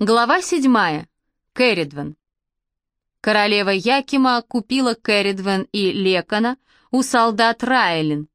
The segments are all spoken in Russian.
Глава седьмая. Кэрридвен. Королева Якима купила Кэрридвен и Лекона у солдат Райлин.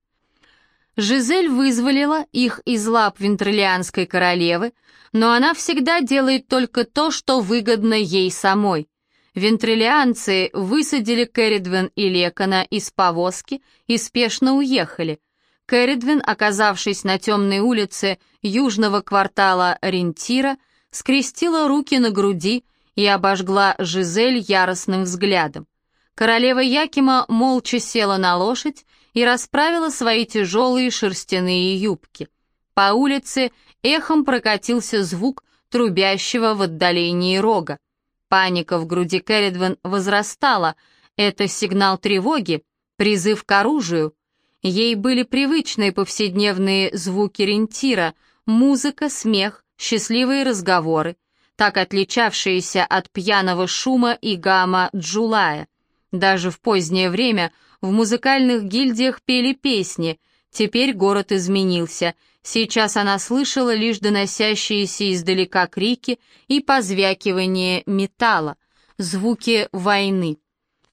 Жизель вызволила их из лап вентриллианской королевы, но она всегда делает только то, что выгодно ей самой. Вентриллианцы высадили Кэрридвен и Лекона из повозки и спешно уехали. Кэрридвен, оказавшись на темной улице южного квартала Рентира, скрестила руки на груди и обожгла Жизель яростным взглядом. Королева Якима молча села на лошадь и расправила свои тяжелые шерстяные юбки. По улице эхом прокатился звук трубящего в отдалении рога. Паника в груди Кэрридвен возрастала. Это сигнал тревоги, призыв к оружию. Ей были привычны повседневные звуки рентира, музыка, смех, счастливые разговоры, так отличавшиеся от пьяного шума и гамма Джулая. Даже в позднее время в музыкальных гильдиях пели песни, теперь город изменился, сейчас она слышала лишь доносящиеся издалека крики и позвякивание металла, звуки войны.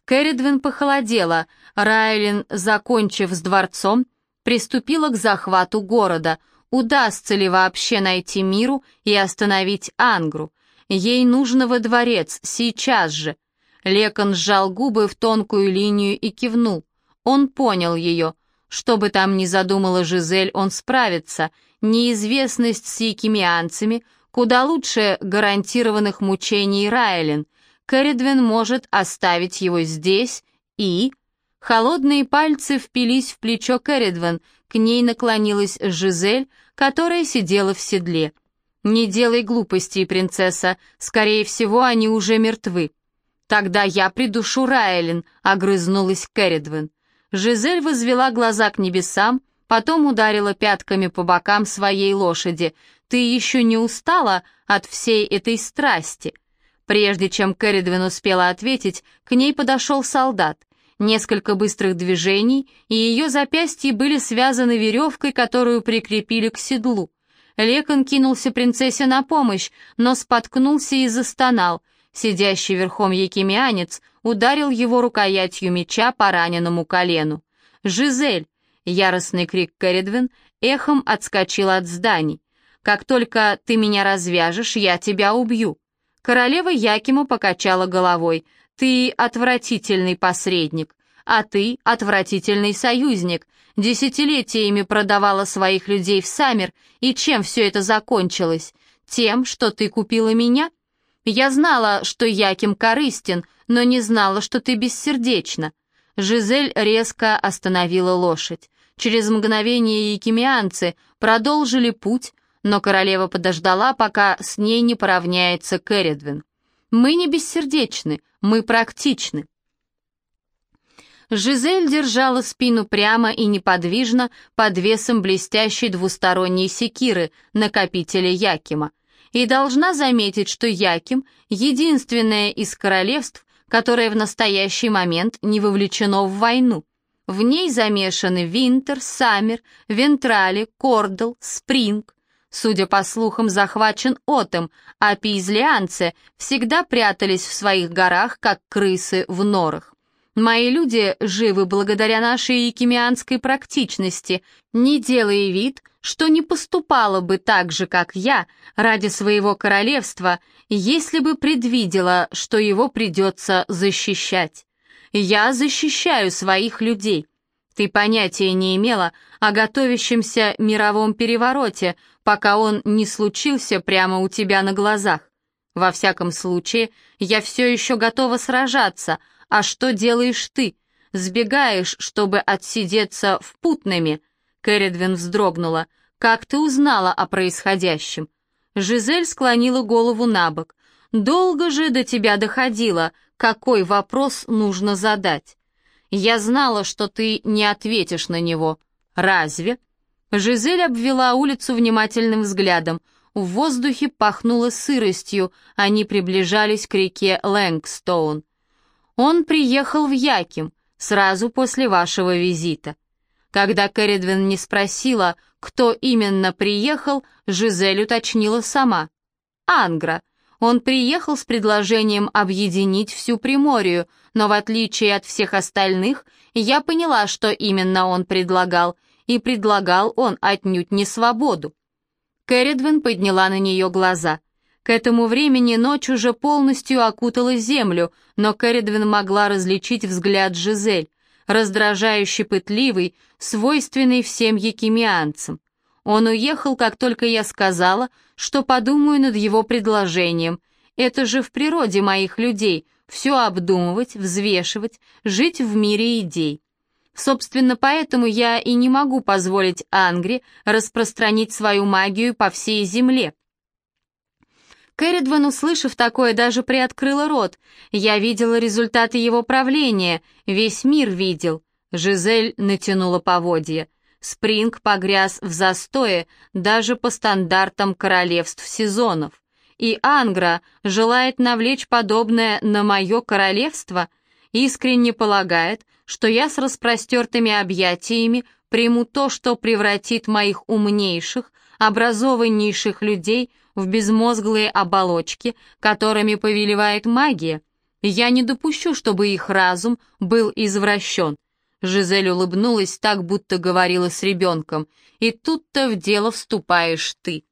Кэрридвин похолодела, Райлин, закончив с дворцом, приступила к захвату города — Удастся ли вообще найти Миру и остановить Ангру? Ей нужно во дворец, сейчас же. Лекон сжал губы в тонкую линию и кивнул. Он понял ее. Что бы там ни задумала Жизель, он справится. Неизвестность с якимианцами куда лучше гарантированных мучений Райлен. Кэрридвин может оставить его здесь и... Холодные пальцы впились в плечо Кэрридвен, к ней наклонилась Жизель, которая сидела в седле. «Не делай глупостей, принцесса, скорее всего, они уже мертвы». «Тогда я придушу Райлин», — огрызнулась Кэрридвен. Жизель возвела глаза к небесам, потом ударила пятками по бокам своей лошади. «Ты еще не устала от всей этой страсти?» Прежде чем Кэрридвен успела ответить, к ней подошел солдат. Несколько быстрых движений, и ее запястья были связаны веревкой, которую прикрепили к седлу. Лекон кинулся принцессе на помощь, но споткнулся и застонал. Сидящий верхом якимианец ударил его рукоятью меча по раненому колену. «Жизель!» — яростный крик Кэрридвин эхом отскочил от зданий. «Как только ты меня развяжешь, я тебя убью!» Королева Якима покачала головой — ты отвратительный посредник, а ты отвратительный союзник. Десятилетиями продавала своих людей в Саммер, и чем все это закончилось? Тем, что ты купила меня? Я знала, что Яким корыстен, но не знала, что ты бессердечна. Жизель резко остановила лошадь. Через мгновение якимианцы продолжили путь, но королева подождала, пока с ней не поравняется Кэрридвин. «Мы не бессердечны, мы практичны. Жизель держала спину прямо и неподвижно под весом блестящей двусторонней секиры, накопителя Якима. И должна заметить, что Яким — единственное из королевств, которое в настоящий момент не вовлечено в войну. В ней замешаны Винтер, Саммер, Вентрали, Кордл, Спринг, Судя по слухам, захвачен Отом, а пизлианцы всегда прятались в своих горах, как крысы в норах. Мои люди живы благодаря нашей якимианской практичности, не делая вид, что не поступала бы так же, как я, ради своего королевства, если бы предвидела, что его придется защищать. Я защищаю своих людей. Ты понятия не имела о готовящемся мировом перевороте, пока он не случился прямо у тебя на глазах. Во всяком случае, я все еще готова сражаться, а что делаешь ты? Сбегаешь, чтобы отсидеться в путными?» Кэрридвин вздрогнула. «Как ты узнала о происходящем?» Жизель склонила голову на бок. «Долго же до тебя доходило, какой вопрос нужно задать?» «Я знала, что ты не ответишь на него». «Разве?» Жизель обвела улицу внимательным взглядом. В воздухе пахнуло сыростью, они приближались к реке Лэнгстоун. «Он приехал в Яким, сразу после вашего визита». Когда Кэрридвин не спросила, кто именно приехал, Жизель уточнила сама. «Ангра. Он приехал с предложением объединить всю Приморию, но в отличие от всех остальных, я поняла, что именно он предлагал, и предлагал он отнюдь не свободу. Кэрридвен подняла на нее глаза. К этому времени ночь уже полностью окутала землю, но Кэрридвен могла различить взгляд Жизель, раздражающий пытливый, свойственный всем якимианцам. Он уехал, как только я сказала, что подумаю над его предложением. Это же в природе моих людей — все обдумывать, взвешивать, жить в мире идей. Собственно, поэтому я и не могу позволить Ангре распространить свою магию по всей земле. Кэрридван, услышав такое, даже приоткрыла рот. Я видела результаты его правления, весь мир видел. Жизель натянула поводья. Спринг погряз в застое даже по стандартам королевств сезонов. И Ангра желает навлечь подобное на мое королевство, искренне полагает, что я с распростертыми объятиями приму то, что превратит моих умнейших, образованнейших людей в безмозглые оболочки, которыми повелевает магия. Я не допущу, чтобы их разум был извращен. Жизель улыбнулась так, будто говорила с ребенком. «И тут-то в дело вступаешь ты».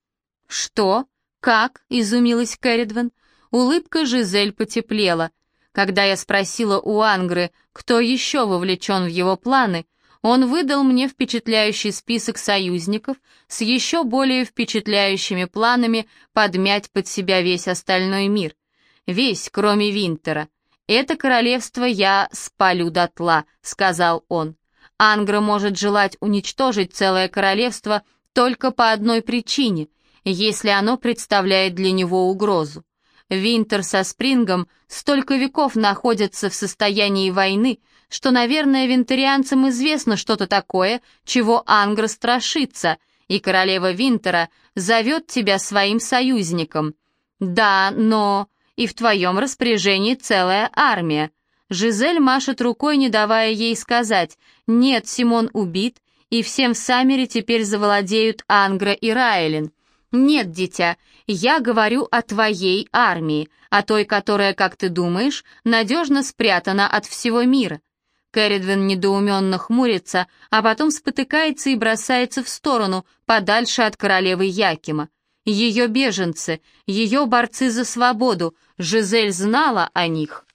«Что? Как?» — изумилась Кэрридвен. Улыбка Жизель потеплела. Когда я спросила у Ангры, кто еще вовлечен в его планы, он выдал мне впечатляющий список союзников с еще более впечатляющими планами подмять под себя весь остальной мир. Весь, кроме Винтера. «Это королевство я спалю дотла», — сказал он. «Ангра может желать уничтожить целое королевство только по одной причине, если оно представляет для него угрозу. Винтер со Спрингом столько веков находятся в состоянии войны, что, наверное, винтерианцам известно что-то такое, чего Ангра страшится, и королева Винтера зовет тебя своим союзником. Да, но и в твоем распоряжении целая армия. Жизель машет рукой, не давая ей сказать, нет, Симон убит, и всем в Саммере теперь завладеют Ангра и Райлин. Нет, дитя, я говорю о твоей армии, о той, которая, как ты думаешь, надежно спрятана от всего мира. Кэрридвин недоуменно хмурится, а потом спотыкается и бросается в сторону, подальше от королевы Якима. Ее беженцы, ее борцы за свободу, Жизель знала о них.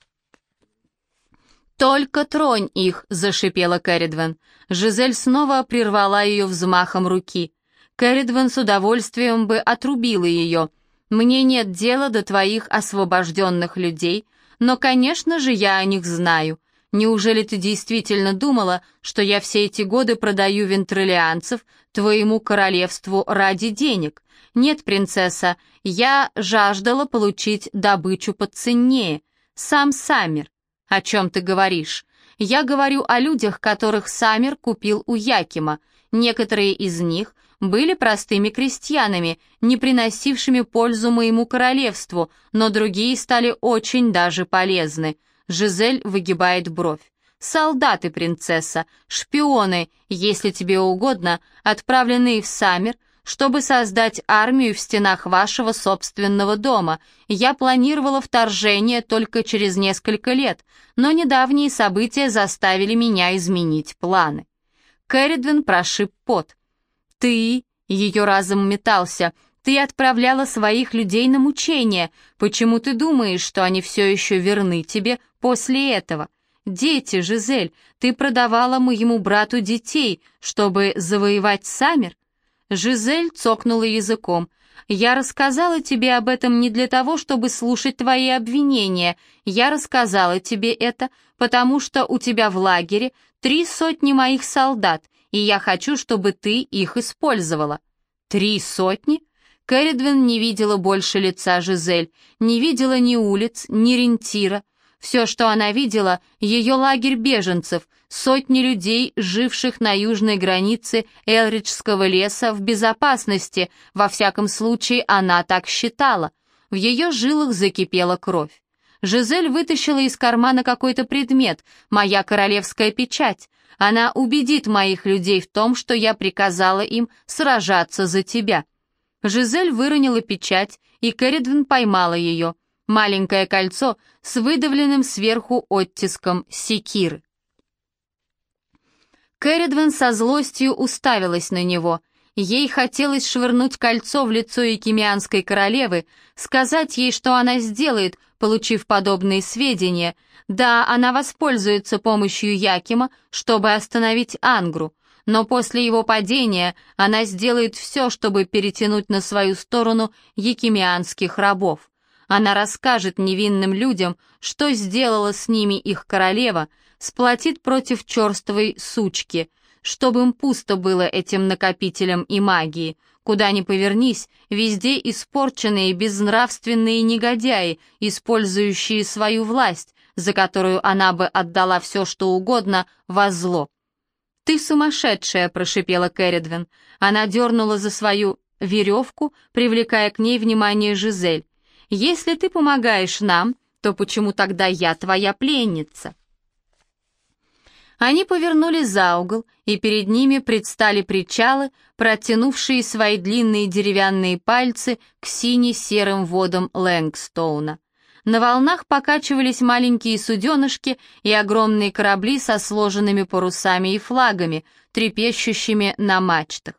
«Только тронь их!» — зашипела Кэрридвен. Жизель снова прервала ее взмахом руки. Кэрридвен с удовольствием бы отрубила ее. «Мне нет дела до твоих освобожденных людей, но, конечно же, я о них знаю. Неужели ты действительно думала, что я все эти годы продаю вентролианцев твоему королевству ради денег? Нет, принцесса, я жаждала получить добычу поценнее. Сам Саммер. О чем ты говоришь? Я говорю о людях, которых Саммер купил у Якима. Некоторые из них были простыми крестьянами, не приносившими пользу моему королевству, но другие стали очень даже полезны. Жизель выгибает бровь. «Солдаты, принцесса, шпионы, если тебе угодно, отправленные в Саммер, чтобы создать армию в стенах вашего собственного дома. Я планировала вторжение только через несколько лет, но недавние события заставили меня изменить планы». Кэрридвин прошиб пот. «Ты...» — ее разум метался — ты отправляла своих людей на мучения. Почему ты думаешь, что они все еще верны тебе после этого? Дети, Жизель, ты продавала моему брату детей, чтобы завоевать Саммер?» Жизель цокнула языком. «Я рассказала тебе об этом не для того, чтобы слушать твои обвинения. Я рассказала тебе это, потому что у тебя в лагере три сотни моих солдат, и я хочу, чтобы ты их использовала». «Три сотни?» Кэрридвин не видела больше лица Жизель, не видела ни улиц, ни рентира. Все, что она видела, ее лагерь беженцев, сотни людей, живших на южной границе Элриджского леса в безопасности, во всяком случае она так считала. В ее жилах закипела кровь. Жизель вытащила из кармана какой-то предмет, моя королевская печать. Она убедит моих людей в том, что я приказала им сражаться за тебя. Жизель выронила печать, и Кэрридвин поймала ее. Маленькое кольцо с выдавленным сверху оттиском секиры. Кэрридвин со злостью уставилась на него. Ей хотелось швырнуть кольцо в лицо Якимианской королевы, сказать ей, что она сделает, получив подобные сведения. Да, она воспользуется помощью Якима, чтобы остановить Ангру, но после его падения она сделает все, чтобы перетянуть на свою сторону якимианских рабов. Она расскажет невинным людям, что сделала с ними их королева, сплотит против черствой сучки, чтобы им пусто было этим накопителем и магии. Куда ни повернись, везде испорченные безнравственные негодяи, использующие свою власть, за которую она бы отдала все, что угодно, во зло. «Ты сумасшедшая!» — прошипела Кэрридвин. Она дернула за свою веревку, привлекая к ней внимание Жизель. «Если ты помогаешь нам, то почему тогда я твоя пленница?» Они повернули за угол, и перед ними предстали причалы, протянувшие свои длинные деревянные пальцы к сине-серым водам Лэнгстоуна. На волнах покачивались маленькие суденышки и огромные корабли со сложенными парусами и флагами, трепещущими на мачтах.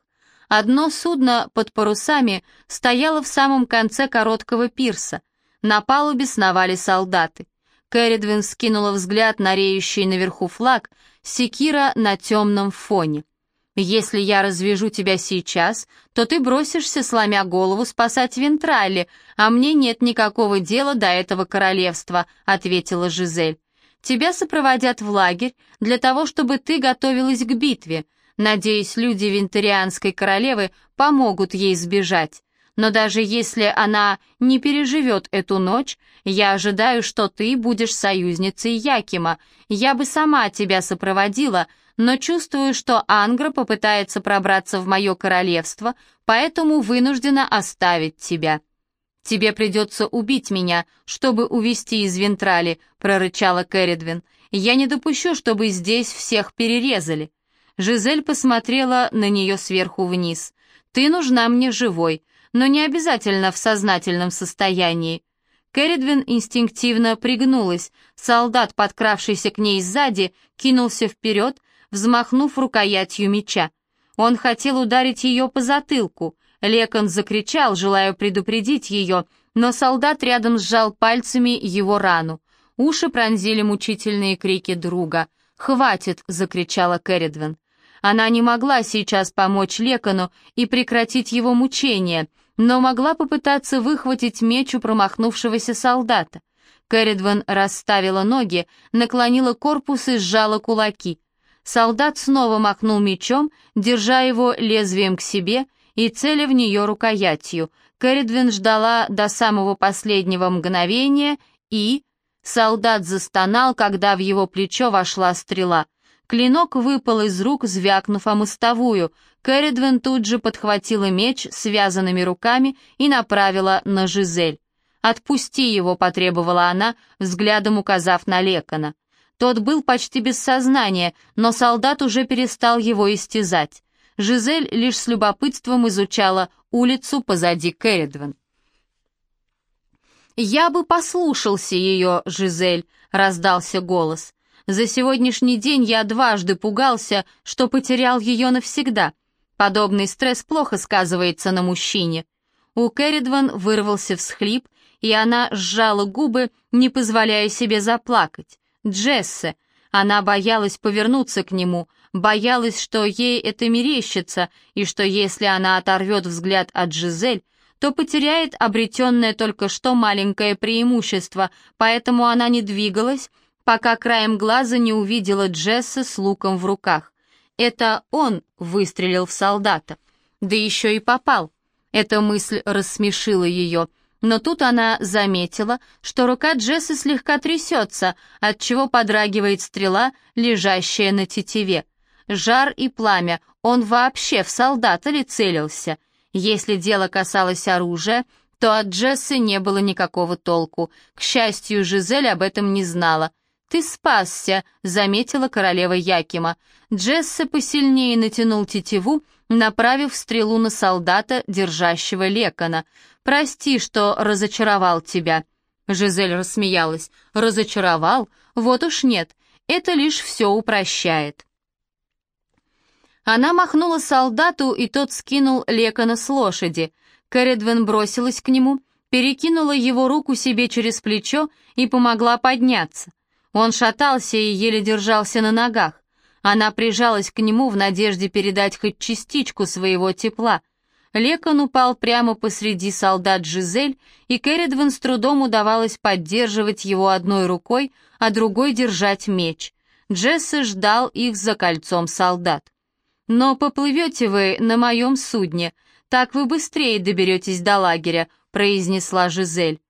Одно судно под парусами стояло в самом конце короткого пирса. На палубе сновали солдаты. Кэрридвин скинула взгляд на реющий наверху флаг, секира на темном фоне. «Если я развяжу тебя сейчас, то ты бросишься, сломя голову, спасать Вентрали, а мне нет никакого дела до этого королевства», — ответила Жизель. «Тебя сопроводят в лагерь для того, чтобы ты готовилась к битве. Надеюсь, люди Вентарианской королевы помогут ей сбежать. Но даже если она не переживет эту ночь, я ожидаю, что ты будешь союзницей Якима. Я бы сама тебя сопроводила, но чувствую, что Ангра попытается пробраться в мое королевство, поэтому вынуждена оставить тебя». «Тебе придется убить меня, чтобы увести из Вентрали», — прорычала Кэрридвин. «Я не допущу, чтобы здесь всех перерезали». Жизель посмотрела на нее сверху вниз. «Ты нужна мне живой, но не обязательно в сознательном состоянии». Кэрридвин инстинктивно пригнулась. Солдат, подкравшийся к ней сзади, кинулся вперед, взмахнув рукоятью меча. Он хотел ударить ее по затылку. Лекон закричал, желая предупредить ее, но солдат рядом сжал пальцами его рану. Уши пронзили мучительные крики друга. «Хватит!» — закричала Кэрридвин. Она не могла сейчас помочь Лекону и прекратить его мучения, но могла попытаться выхватить меч у промахнувшегося солдата. Кэрридван расставила ноги, наклонила корпус и сжала кулаки. Солдат снова махнул мечом, держа его лезвием к себе и целя в нее рукоятью. Кэрридвин ждала до самого последнего мгновения и... Солдат застонал, когда в его плечо вошла стрела. Клинок выпал из рук, звякнув о мостовую. Кэрридвин тут же подхватила меч связанными руками и направила на Жизель. «Отпусти его», — потребовала она, взглядом указав на Лекона. Тот был почти без сознания, но солдат уже перестал его истязать. Жизель лишь с любопытством изучала улицу позади Кэрридвен. «Я бы послушался ее, Жизель», — раздался голос. «За сегодняшний день я дважды пугался, что потерял ее навсегда. Подобный стресс плохо сказывается на мужчине». У Кэрридван вырвался всхлип, и она сжала губы, не позволяя себе заплакать. Джессе. Она боялась повернуться к нему, боялась, что ей это мерещится, и что если она оторвет взгляд от Жизель, то потеряет обретенное только что маленькое преимущество, поэтому она не двигалась, пока краем глаза не увидела Джесса с луком в руках. Это он выстрелил в солдата. Да еще и попал. Эта мысль рассмешила ее — но тут она заметила, что рука Джесса слегка трясется, отчего подрагивает стрела, лежащая на тетиве. Жар и пламя, он вообще в солдата ли целился? Если дело касалось оружия, то от Джессы не было никакого толку. К счастью, Жизель об этом не знала. «Ты спасся», — заметила королева Якима. Джесса посильнее натянул тетиву, направив стрелу на солдата, держащего Лекона. «Прости, что разочаровал тебя». Жизель рассмеялась. «Разочаровал? Вот уж нет. Это лишь все упрощает». Она махнула солдату, и тот скинул Лекона с лошади. Кэрридвен бросилась к нему, перекинула его руку себе через плечо и помогла подняться. Он шатался и еле держался на ногах. Она прижалась к нему в надежде передать хоть частичку своего тепла. Лекон упал прямо посреди солдат Жизель, и Кэрридвен с трудом удавалось поддерживать его одной рукой, а другой держать меч. Джессе ждал их за кольцом солдат. «Но поплывете вы на моем судне, так вы быстрее доберетесь до лагеря», произнесла Жизель.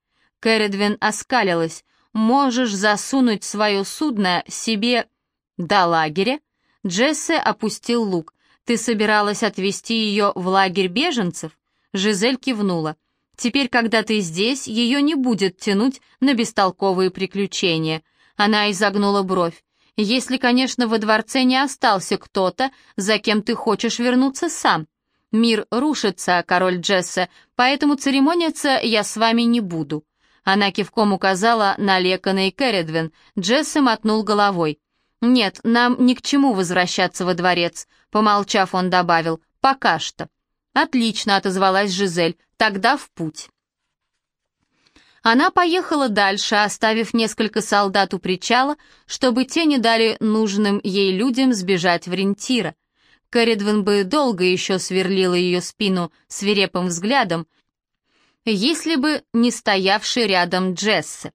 Кэрридвен оскалилась. «Можешь засунуть свое судно себе «До лагеря?» Джессе опустил лук. «Ты собиралась отвезти ее в лагерь беженцев?» Жизель кивнула. «Теперь, когда ты здесь, ее не будет тянуть на бестолковые приключения». Она изогнула бровь. «Если, конечно, во дворце не остался кто-то, за кем ты хочешь вернуться сам. Мир рушится, король Джессе, поэтому церемониться я с вами не буду». Она кивком указала на Лекона и Керридвин. Джессе мотнул головой. «Нет, нам ни к чему возвращаться во дворец», — помолчав, он добавил, «пока что». «Отлично», — отозвалась Жизель, — «тогда в путь». Она поехала дальше, оставив несколько солдат у причала, чтобы те не дали нужным ей людям сбежать в Рентира. Кэрридвен бы долго еще сверлила ее спину свирепым взглядом, если бы не стоявший рядом Джессе.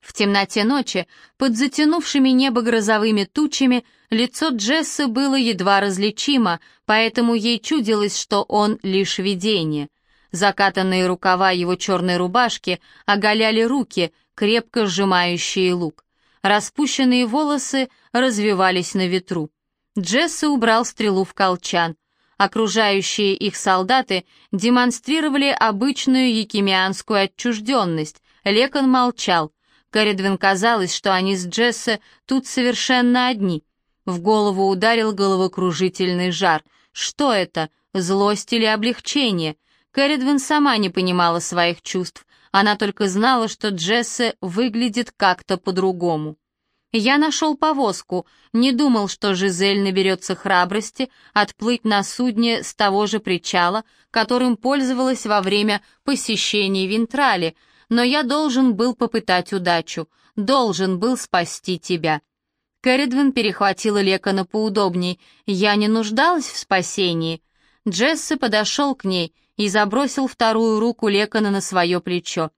В темноте ночи, под затянувшими небо грозовыми тучами, лицо Джесса было едва различимо, поэтому ей чудилось, что он лишь видение. Закатанные рукава его черной рубашки оголяли руки, крепко сжимающие лук. Распущенные волосы развивались на ветру. Джесса убрал стрелу в колчан. Окружающие их солдаты демонстрировали обычную якимианскую отчужденность. Лекон молчал — Кэрридвин казалось, что они с Джессе тут совершенно одни. В голову ударил головокружительный жар. Что это, злость или облегчение? Кэрридвин сама не понимала своих чувств. Она только знала, что Джессе выглядит как-то по-другому. Я нашел повозку, не думал, что Жизель наберется храбрости отплыть на судне с того же причала, которым пользовалась во время посещения Винтрали, но я должен был попытать удачу, должен был спасти тебя». Кэрридвин перехватила Лекона поудобней. «Я не нуждалась в спасении». Джесси подошел к ней и забросил вторую руку Лекона на свое плечо.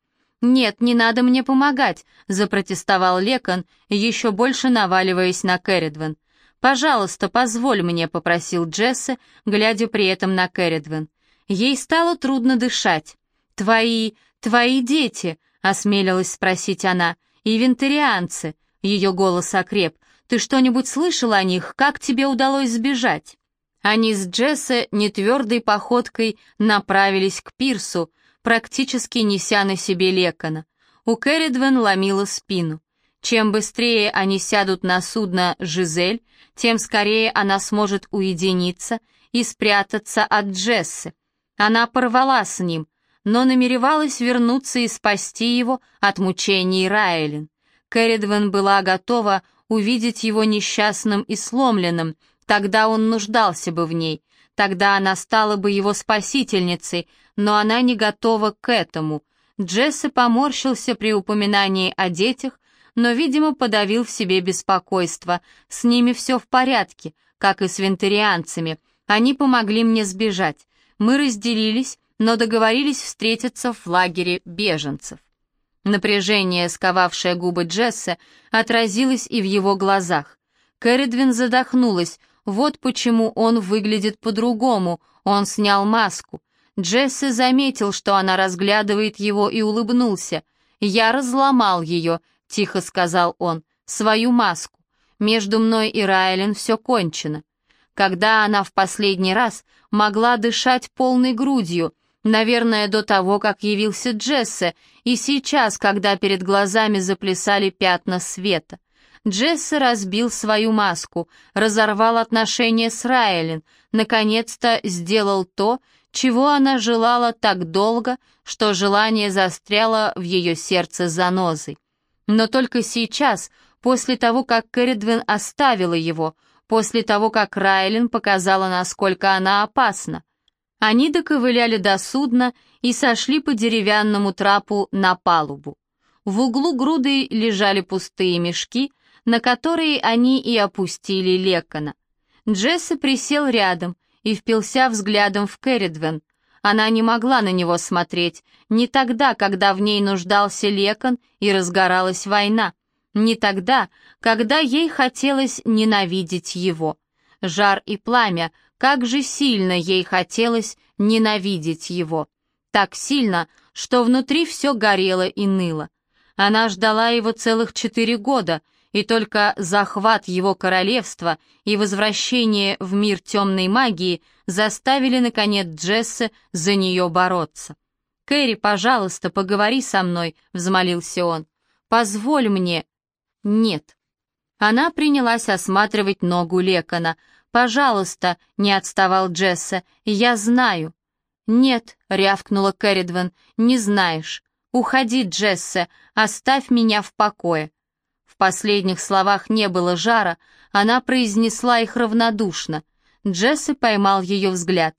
«Нет, не надо мне помогать», — запротестовал Лекон, еще больше наваливаясь на Кэрридвин. «Пожалуйста, позволь мне», — попросил Джесси, глядя при этом на Кэрридвин. Ей стало трудно дышать. «Твои... «Твои дети», — осмелилась спросить она, — «и вентарианцы». Ее голос окреп. «Ты что-нибудь слышал о них? Как тебе удалось сбежать?» Они с Джессе нетвердой походкой направились к пирсу, практически неся на себе Лекона. У Кэрридвен ломила спину. Чем быстрее они сядут на судно «Жизель», тем скорее она сможет уединиться и спрятаться от Джессы. Она порвала с ним, но намеревалась вернуться и спасти его от мучений Райлин. Кэрридвен была готова увидеть его несчастным и сломленным, тогда он нуждался бы в ней, тогда она стала бы его спасительницей, но она не готова к этому. Джесси поморщился при упоминании о детях, но, видимо, подавил в себе беспокойство. С ними все в порядке, как и с вентарианцами. Они помогли мне сбежать. Мы разделились, но договорились встретиться в лагере беженцев. Напряжение, сковавшее губы Джесса, отразилось и в его глазах. Кэрридвин задохнулась, вот почему он выглядит по-другому, он снял маску. Джесси заметил, что она разглядывает его и улыбнулся. «Я разломал ее», — тихо сказал он, — «свою маску. Между мной и Райлен все кончено». Когда она в последний раз могла дышать полной грудью, Наверное, до того, как явился Джессе, и сейчас, когда перед глазами заплясали пятна света. Джесси разбил свою маску, разорвал отношения с Райлен, наконец-то сделал то, чего она желала так долго, что желание застряло в ее сердце занозой. Но только сейчас, после того, как Кэрридвин оставила его, после того, как Райлен показала, насколько она опасна. Они доковыляли до судна и сошли по деревянному трапу на палубу. В углу груды лежали пустые мешки, на которые они и опустили Лекона. Джесси присел рядом и впился взглядом в Кэрридвен. Она не могла на него смотреть, не тогда, когда в ней нуждался Лекон и разгоралась война, не тогда, когда ей хотелось ненавидеть его. Жар и пламя, как же сильно ей хотелось ненавидеть его. Так сильно, что внутри все горело и ныло. Она ждала его целых четыре года, и только захват его королевства и возвращение в мир темной магии заставили, наконец, Джесса за нее бороться. «Кэрри, пожалуйста, поговори со мной», — взмолился он. «Позволь мне». «Нет». Она принялась осматривать ногу Лекона. «Пожалуйста», — не отставал Джесса, — «я знаю». «Нет», — рявкнула Кэрридвен, — «не знаешь. Уходи, Джессе, оставь меня в покое». Последних словах не было жара, она произнесла их равнодушно. Джесси поймал ее взгляд.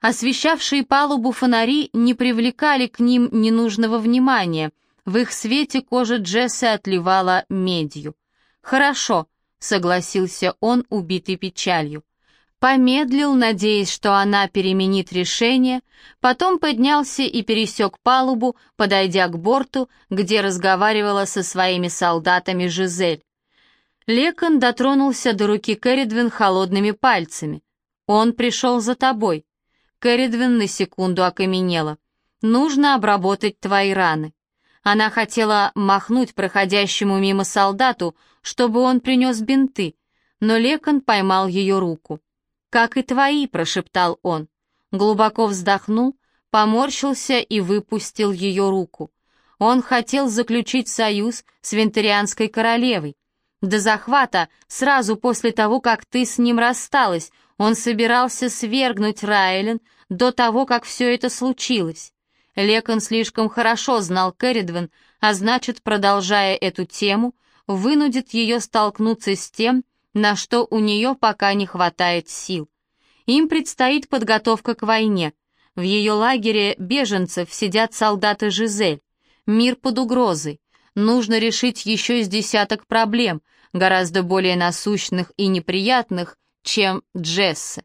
Освещавшие палубу фонари не привлекали к ним ненужного внимания. В их свете кожа Джесси отливала медью. «Хорошо», — согласился он, убитый печалью. Помедлил, надеясь, что она переменит решение, потом поднялся и пересек палубу, подойдя к борту, где разговаривала со своими солдатами Жизель. Лекон дотронулся до руки Кэрридвин холодными пальцами. «Он пришел за тобой». Кэрридвин на секунду окаменела. «Нужно обработать твои раны». Она хотела махнуть проходящему мимо солдату, чтобы он принес бинты, но Лекон поймал ее руку. «Как и твои», — прошептал он. Глубоко вздохнул, поморщился и выпустил ее руку. Он хотел заключить союз с Вентарианской королевой. До захвата, сразу после того, как ты с ним рассталась, он собирался свергнуть Райлен до того, как все это случилось. Лекон слишком хорошо знал Кэрридвен, а значит, продолжая эту тему, вынудит ее столкнуться с тем, на что у нее пока не хватает сил. Им предстоит подготовка к войне. В ее лагере беженцев сидят солдаты Жизель. Мир под угрозой. Нужно решить еще с десяток проблем, гораздо более насущных и неприятных, чем Джесса.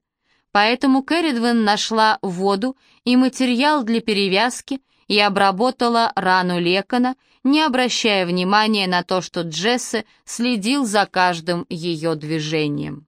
Поэтому Кэрридвен нашла воду и материал для перевязки и обработала рану Лекона, не обращая внимания на то, что Джессе следил за каждым ее движением.